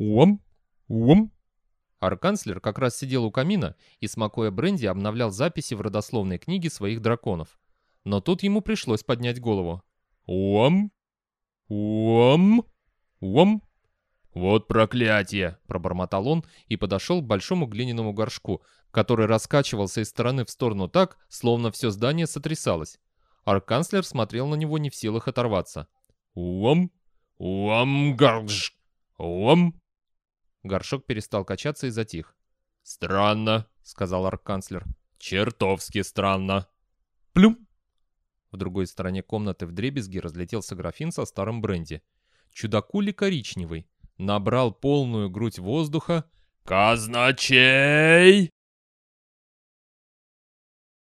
Уам! Уам! Арканцлер как раз сидел у камина и, смакуя бренди, обновлял записи в родословной книге своих драконов. Но тут ему пришлось поднять голову. «Уам! Уам! Уам!» «Вот проклятие!» — пробормотал он и подошел к большому глиняному горшку, который раскачивался из стороны в сторону так, словно все здание сотрясалось. Арканцлер смотрел на него не в силах оторваться. «Уам! Уам! Гарж! Уам!» Горшок перестал качаться и затих. «Странно», — сказал арканцлер. «Чертовски странно». «Плюм!» В другой стороне комнаты в дребезги разлетелся графин со старым бренди. Чудакули коричневый. Набрал полную грудь воздуха. «Казначей!»